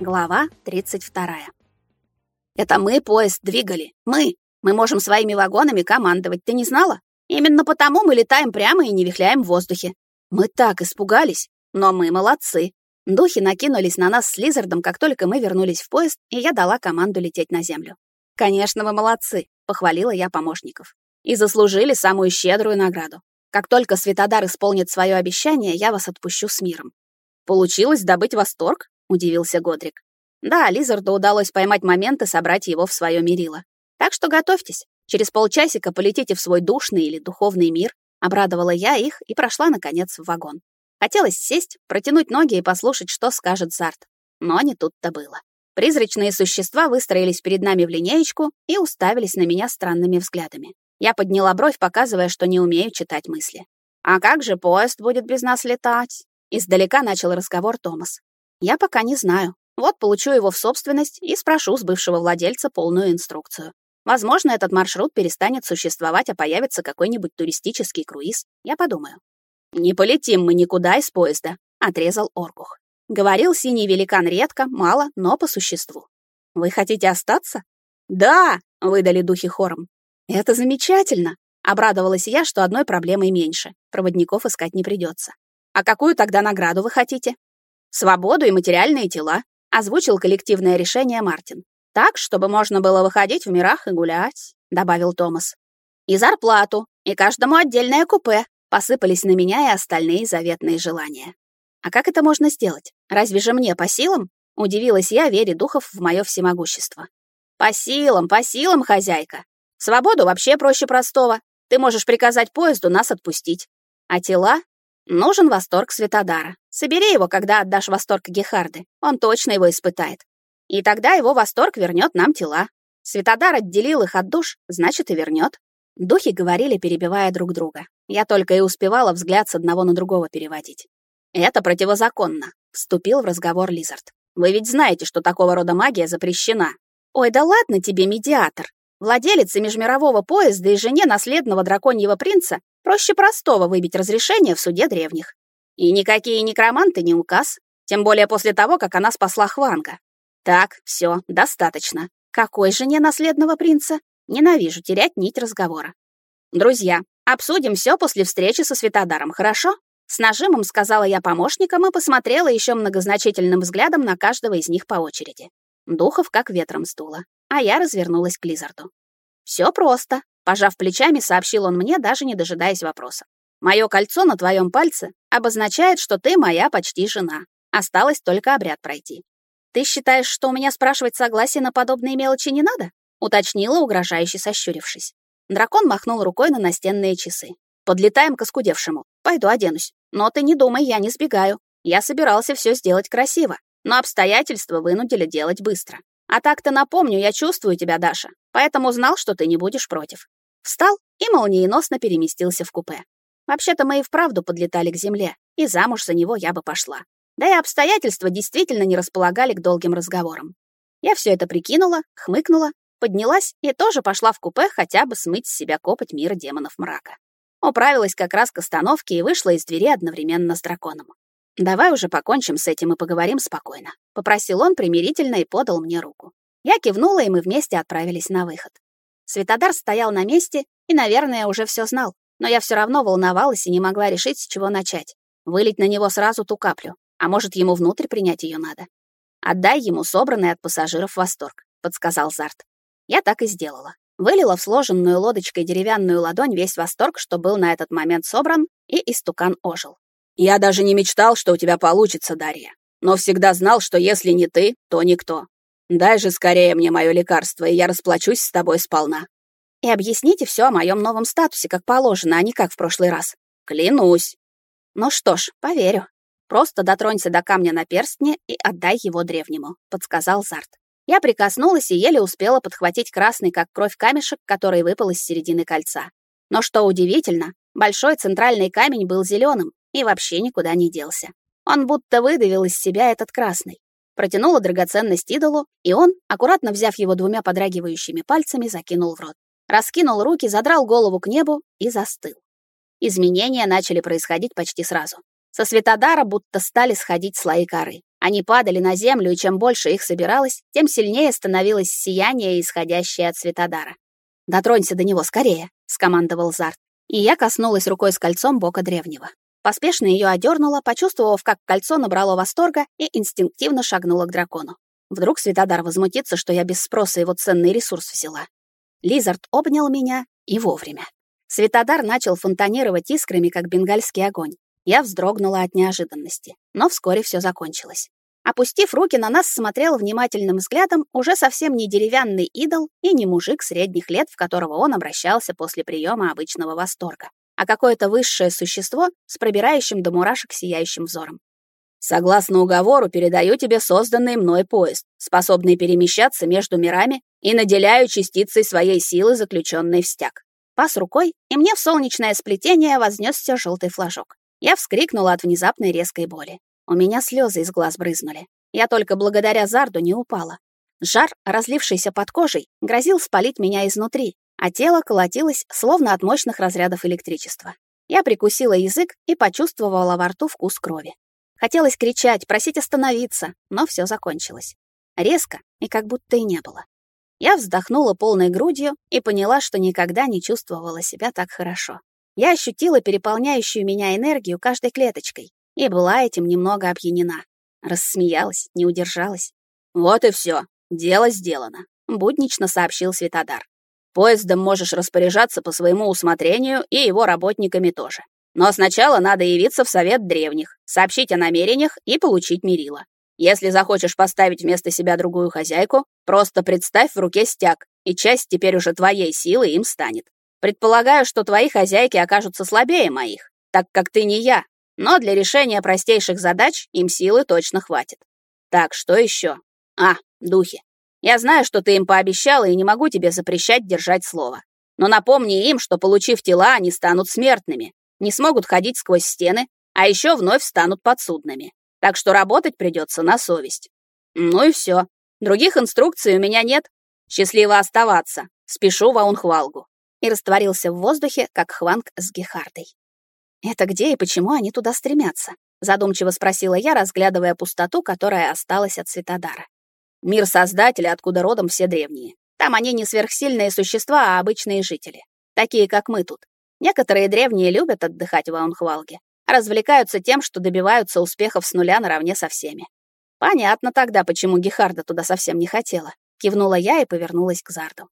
Глава 32. Это мы поезд двигали. Мы. Мы можем своими вагонами командовать, ты не знала? Именно потому мы летаем прямо и не вихляем в воздухе. Мы так испугались, но мы молодцы. Духи накинулись на нас с Лизардом, как только мы вернулись в поезд, и я дала команду лететь на землю. Конечно, вы молодцы, похвалила я помощников. И заслужили самую щедрую награду. Как только Светодар исполнит свое обещание, я вас отпущу с миром. Получилось добыть восторг? Удивился Годрик. Да, Лизарду удалось поймать момент и собрать его в свое мерило. Так что готовьтесь. Через полчасика полетите в свой душный или духовный мир. Обрадовала я их и прошла, наконец, в вагон. Хотелось сесть, протянуть ноги и послушать, что скажет Зарт. Но не тут-то было. Призрачные существа выстроились перед нами в линеечку и уставились на меня странными взглядами. Я подняла бровь, показывая, что не умею читать мысли. «А как же поезд будет без нас летать?» Издалека начал разговор Томас. Я пока не знаю. Вот получу его в собственность и спрошу с бывшего владельца полную инструкцию. Возможно, этот маршрут перестанет существовать, а появится какой-нибудь туристический круиз. Я подумаю. «Не полетим мы никуда из поезда», — отрезал Оркух. Говорил синий великан редко, мало, но по существу. «Вы хотите остаться?» «Да!» — выдали духи хором. «Это замечательно!» — обрадовалась я, что одной проблемой меньше. Проводников искать не придется. «А какую тогда награду вы хотите?» Свободу и материальные тела, озвучил коллективное решение Мартин. Так, чтобы можно было выходить в мирах и гулять, добавил Томас. И зарплату, и каждому отдельное купе. Посыпались на меня и остальные заветные желания. А как это можно сделать? Разве же мне по силам? Удивилась я, вере духов в мое всемогущество. По силам, по силам, хозяйка. Свободу вообще проще простого. Ты можешь приказать поезду нас отпустить. А тела? Нужен восторг Светодара. Собери его, когда отдашь восторг Гехарды. Он точно его испытает. И тогда его восторг вернет нам тела. Светодар отделил их от душ, значит и вернет. Духи говорили, перебивая друг друга. Я только и успевала взгляд с одного на другого переводить. «Это противозаконно», — вступил в разговор Лизард. «Вы ведь знаете, что такого рода магия запрещена». «Ой, да ладно тебе, медиатор. Владелице межмирового поезда и жене наследного драконьего принца проще простого выбить разрешение в суде древних. И никакие некроманты не указ, тем более после того, как она спасла Хванга. Так, все, достаточно. Какой жене наследного принца? Ненавижу терять нить разговора. Друзья, обсудим все после встречи со Светодаром, хорошо? С нажимом сказала я помощникам и посмотрела еще многозначительным взглядом на каждого из них по очереди. Духов как ветром сдуло, а я развернулась к Лизарду. Все просто, пожав плечами, сообщил он мне, даже не дожидаясь вопроса. Мое кольцо на твоем пальце обозначает, что ты моя почти жена. Осталось только обряд пройти. Ты считаешь, что у меня спрашивать согласие на подобные мелочи не надо? уточнила, угрожающе сощурившись. Дракон махнул рукой на настенные часы. Подлетаем к оскудевшему. Пойду оденусь. Но ты не думай, я не сбегаю. Я собирался все сделать красиво, но обстоятельства вынудили делать быстро. А так-то напомню, я чувствую тебя, Даша, поэтому знал, что ты не будешь против. Встал и молниеносно переместился в купе. Вообще-то мы и вправду подлетали к земле, и замуж за него я бы пошла. Да и обстоятельства действительно не располагали к долгим разговорам. Я все это прикинула, хмыкнула, поднялась и тоже пошла в купе хотя бы смыть с себя копоть мира демонов мрака. Управилась как раз к остановке и вышла из двери одновременно с драконом. «Давай уже покончим с этим и поговорим спокойно», — попросил он примирительно и подал мне руку. Я кивнула, и мы вместе отправились на выход. Светодар стоял на месте и, наверное, уже все знал, но я все равно волновалась и не могла решить, с чего начать. Вылить на него сразу ту каплю, а может, ему внутрь принять ее надо. «Отдай ему собранный от пассажиров восторг», — подсказал Зарт. Я так и сделала. Вылила в сложенную лодочкой деревянную ладонь весь восторг, что был на этот момент собран, и истукан ожил. «Я даже не мечтал, что у тебя получится, Дарья. Но всегда знал, что если не ты, то никто. Дай же скорее мне мое лекарство, и я расплачусь с тобой сполна и объясните все о моем новом статусе, как положено, а не как в прошлый раз. Клянусь. Ну что ж, поверю. Просто дотронься до камня на перстне и отдай его древнему, подсказал Зарт. Я прикоснулась и еле успела подхватить красный, как кровь, камешек, который выпал из середины кольца. Но что удивительно, большой центральный камень был зеленым и вообще никуда не делся. Он будто выдавил из себя этот красный. Протянула драгоценность идолу, и он, аккуратно взяв его двумя подрагивающими пальцами, закинул в рот раскинул руки, задрал голову к небу и застыл. Изменения начали происходить почти сразу. Со Светодара будто стали сходить слои коры. Они падали на землю, и чем больше их собиралось, тем сильнее становилось сияние, исходящее от Светодара. «Дотронься до него скорее», — скомандовал Зарт. И я коснулась рукой с кольцом бока древнего. Поспешно ее одернула, почувствовав, как кольцо набрало восторга и инстинктивно шагнула к дракону. Вдруг Светодар возмутится, что я без спроса его ценный ресурс взяла. Лизард обнял меня и вовремя. Светодар начал фонтанировать искрами, как бенгальский огонь. Я вздрогнула от неожиданности, но вскоре все закончилось. Опустив руки, на нас смотрел внимательным взглядом уже совсем не деревянный идол и не мужик средних лет, в которого он обращался после приема обычного восторга, а какое-то высшее существо с пробирающим до мурашек сияющим взором. Согласно уговору, передаю тебе созданный мной поезд, способный перемещаться между мирами и наделяю частицей своей силы, заключенной в стяг. Пас рукой, и мне в солнечное сплетение вознесся желтый флажок. Я вскрикнула от внезапной резкой боли. У меня слезы из глаз брызнули. Я только благодаря Зарду не упала. Жар, разлившийся под кожей, грозил спалить меня изнутри, а тело колотилось, словно от мощных разрядов электричества. Я прикусила язык и почувствовала во рту вкус крови. Хотелось кричать, просить остановиться, но все закончилось. Резко и как будто и не было. Я вздохнула полной грудью и поняла, что никогда не чувствовала себя так хорошо. Я ощутила переполняющую меня энергию каждой клеточкой и была этим немного опьянена. Рассмеялась, не удержалась. «Вот и все, дело сделано», — буднично сообщил Светодар. «Поездом можешь распоряжаться по своему усмотрению и его работниками тоже. Но сначала надо явиться в Совет Древних, сообщить о намерениях и получить мерило. Если захочешь поставить вместо себя другую хозяйку, просто представь в руке стяг, и часть теперь уже твоей силы им станет. Предполагаю, что твои хозяйки окажутся слабее моих, так как ты не я, но для решения простейших задач им силы точно хватит. Так, что еще? А, духи. Я знаю, что ты им пообещала, и не могу тебе запрещать держать слово. Но напомни им, что, получив тела, они станут смертными, не смогут ходить сквозь стены, а еще вновь станут подсудными. Так что работать придется на совесть. Ну и все. Других инструкций у меня нет. Счастливо оставаться. Спешу в Аунхвалгу и растворился в воздухе, как Хванг с Гехардой. «Это где и почему они туда стремятся?» — задумчиво спросила я, разглядывая пустоту, которая осталась от Светодара. «Мир Создателя, откуда родом все древние. Там они не сверхсильные существа, а обычные жители, такие, как мы тут. Некоторые древние любят отдыхать в Аунхвалге, развлекаются тем, что добиваются успехов с нуля наравне со всеми. Понятно тогда, почему Гехарда туда совсем не хотела. Кивнула я и повернулась к Зарду.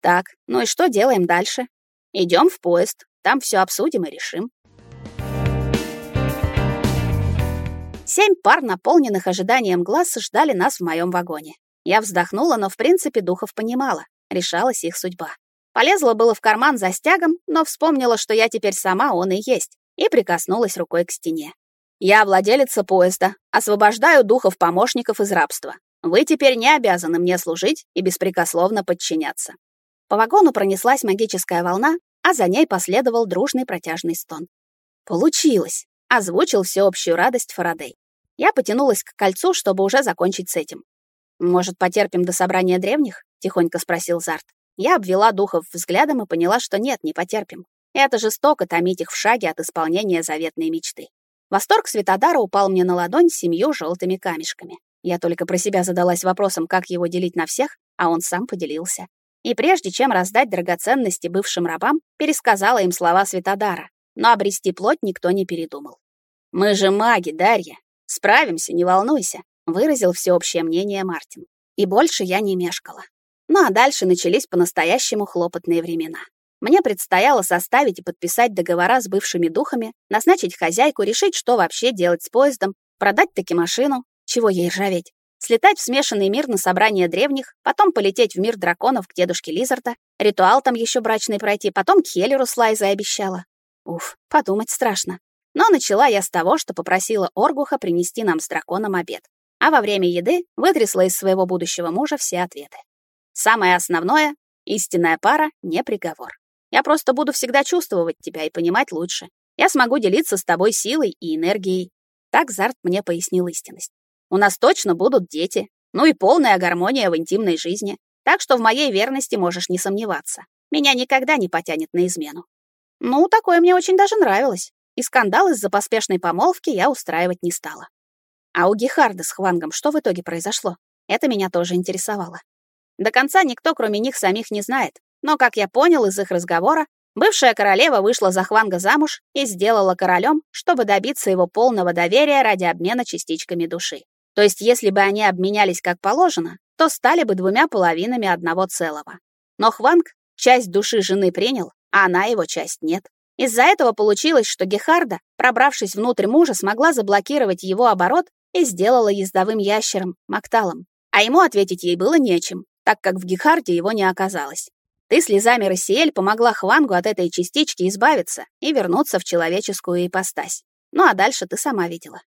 Так, ну и что делаем дальше? Идем в поезд, там все обсудим и решим. Семь пар, наполненных ожиданием глаз, ждали нас в моем вагоне. Я вздохнула, но в принципе духов понимала. Решалась их судьба. Полезла было в карман за стягом, но вспомнила, что я теперь сама он и есть, и прикоснулась рукой к стене. «Я владелица поезда, освобождаю духов-помощников из рабства. Вы теперь не обязаны мне служить и беспрекословно подчиняться. По вагону пронеслась магическая волна, а за ней последовал дружный протяжный стон. «Получилось!» — озвучил всеобщую радость Фарадей. Я потянулась к кольцу, чтобы уже закончить с этим. «Может, потерпим до собрания древних?» — тихонько спросил Зарт. Я обвела духов взглядом и поняла, что нет, не потерпим. Это жестоко томить их в шаге от исполнения заветной мечты. Восторг Светодара упал мне на ладонь с семью желтыми камешками. Я только про себя задалась вопросом, как его делить на всех, а он сам поделился и прежде чем раздать драгоценности бывшим рабам, пересказала им слова Светодара, но обрести плоть никто не передумал. «Мы же маги, Дарья. Справимся, не волнуйся», — выразил всеобщее мнение Мартин. И больше я не мешкала. Ну а дальше начались по-настоящему хлопотные времена. Мне предстояло составить и подписать договора с бывшими духами, назначить хозяйку, решить, что вообще делать с поездом, продать таки машину, чего ей ржаветь, слетать в смешанный мир на собрание древних, потом полететь в мир драконов к дедушке Лизарда, ритуал там еще брачный пройти, потом к Хелеру с Лайзой обещала. Уф, подумать страшно. Но начала я с того, что попросила Оргуха принести нам с драконом обед. А во время еды вытрясла из своего будущего мужа все ответы. Самое основное — истинная пара — не приговор. Я просто буду всегда чувствовать тебя и понимать лучше. Я смогу делиться с тобой силой и энергией. Так Зарт мне пояснил истинность. У нас точно будут дети, ну и полная гармония в интимной жизни. Так что в моей верности можешь не сомневаться. Меня никогда не потянет на измену. Ну, такое мне очень даже нравилось. И скандал из-за поспешной помолвки я устраивать не стала. А у Гехарда с Хвангом что в итоге произошло? Это меня тоже интересовало. До конца никто, кроме них самих, не знает. Но, как я понял из их разговора, бывшая королева вышла за Хванга замуж и сделала королем, чтобы добиться его полного доверия ради обмена частичками души. То есть, если бы они обменялись как положено, то стали бы двумя половинами одного целого. Но Хванг часть души жены принял, а она его часть нет. Из-за этого получилось, что Гехарда, пробравшись внутрь мужа, смогла заблокировать его оборот и сделала ездовым ящером, Макталом. А ему ответить ей было нечем, так как в Гехарде его не оказалось. Ты слезами Рассиэль помогла Хвангу от этой частички избавиться и вернуться в человеческую ипостась. Ну а дальше ты сама видела.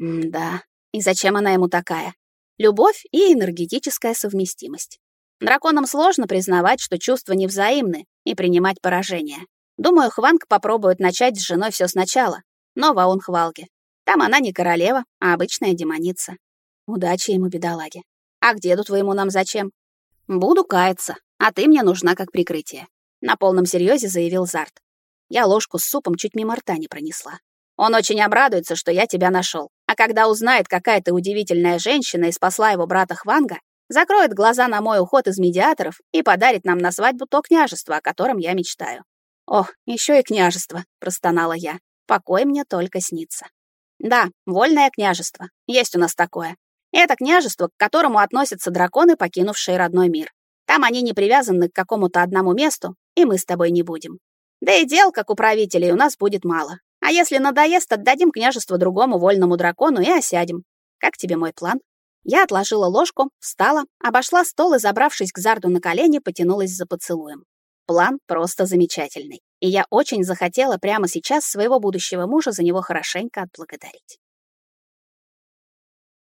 М да, и зачем она ему такая? Любовь и энергетическая совместимость. Драконам сложно признавать, что чувства невзаимны, и принимать поражение. Думаю, Хванг попробует начать с женой все сначала, но в Аунхвалге. Там она не королева, а обычная демоница. Удачи ему, бедолаге. А к деду твоему нам зачем? Буду каяться, а ты мне нужна как прикрытие. На полном серьезе заявил Зарт. Я ложку с супом чуть мимо рта не пронесла. Он очень обрадуется, что я тебя нашел. А когда узнает, какая ты удивительная женщина и спасла его брата Хванга, закроет глаза на мой уход из медиаторов и подарит нам на свадьбу то княжество, о котором я мечтаю. Ох, еще и княжество, простонала я. Покой мне только снится. Да, вольное княжество. Есть у нас такое. Это княжество, к которому относятся драконы, покинувшие родной мир. Там они не привязаны к какому-то одному месту, и мы с тобой не будем. Да и дел, как у правителей, у нас будет мало. А если надоест, отдадим княжество другому вольному дракону и осядем. Как тебе мой план? Я отложила ложку, встала, обошла стол и, забравшись к Зарду на колени, потянулась за поцелуем. План просто замечательный, и я очень захотела прямо сейчас своего будущего мужа за него хорошенько отблагодарить.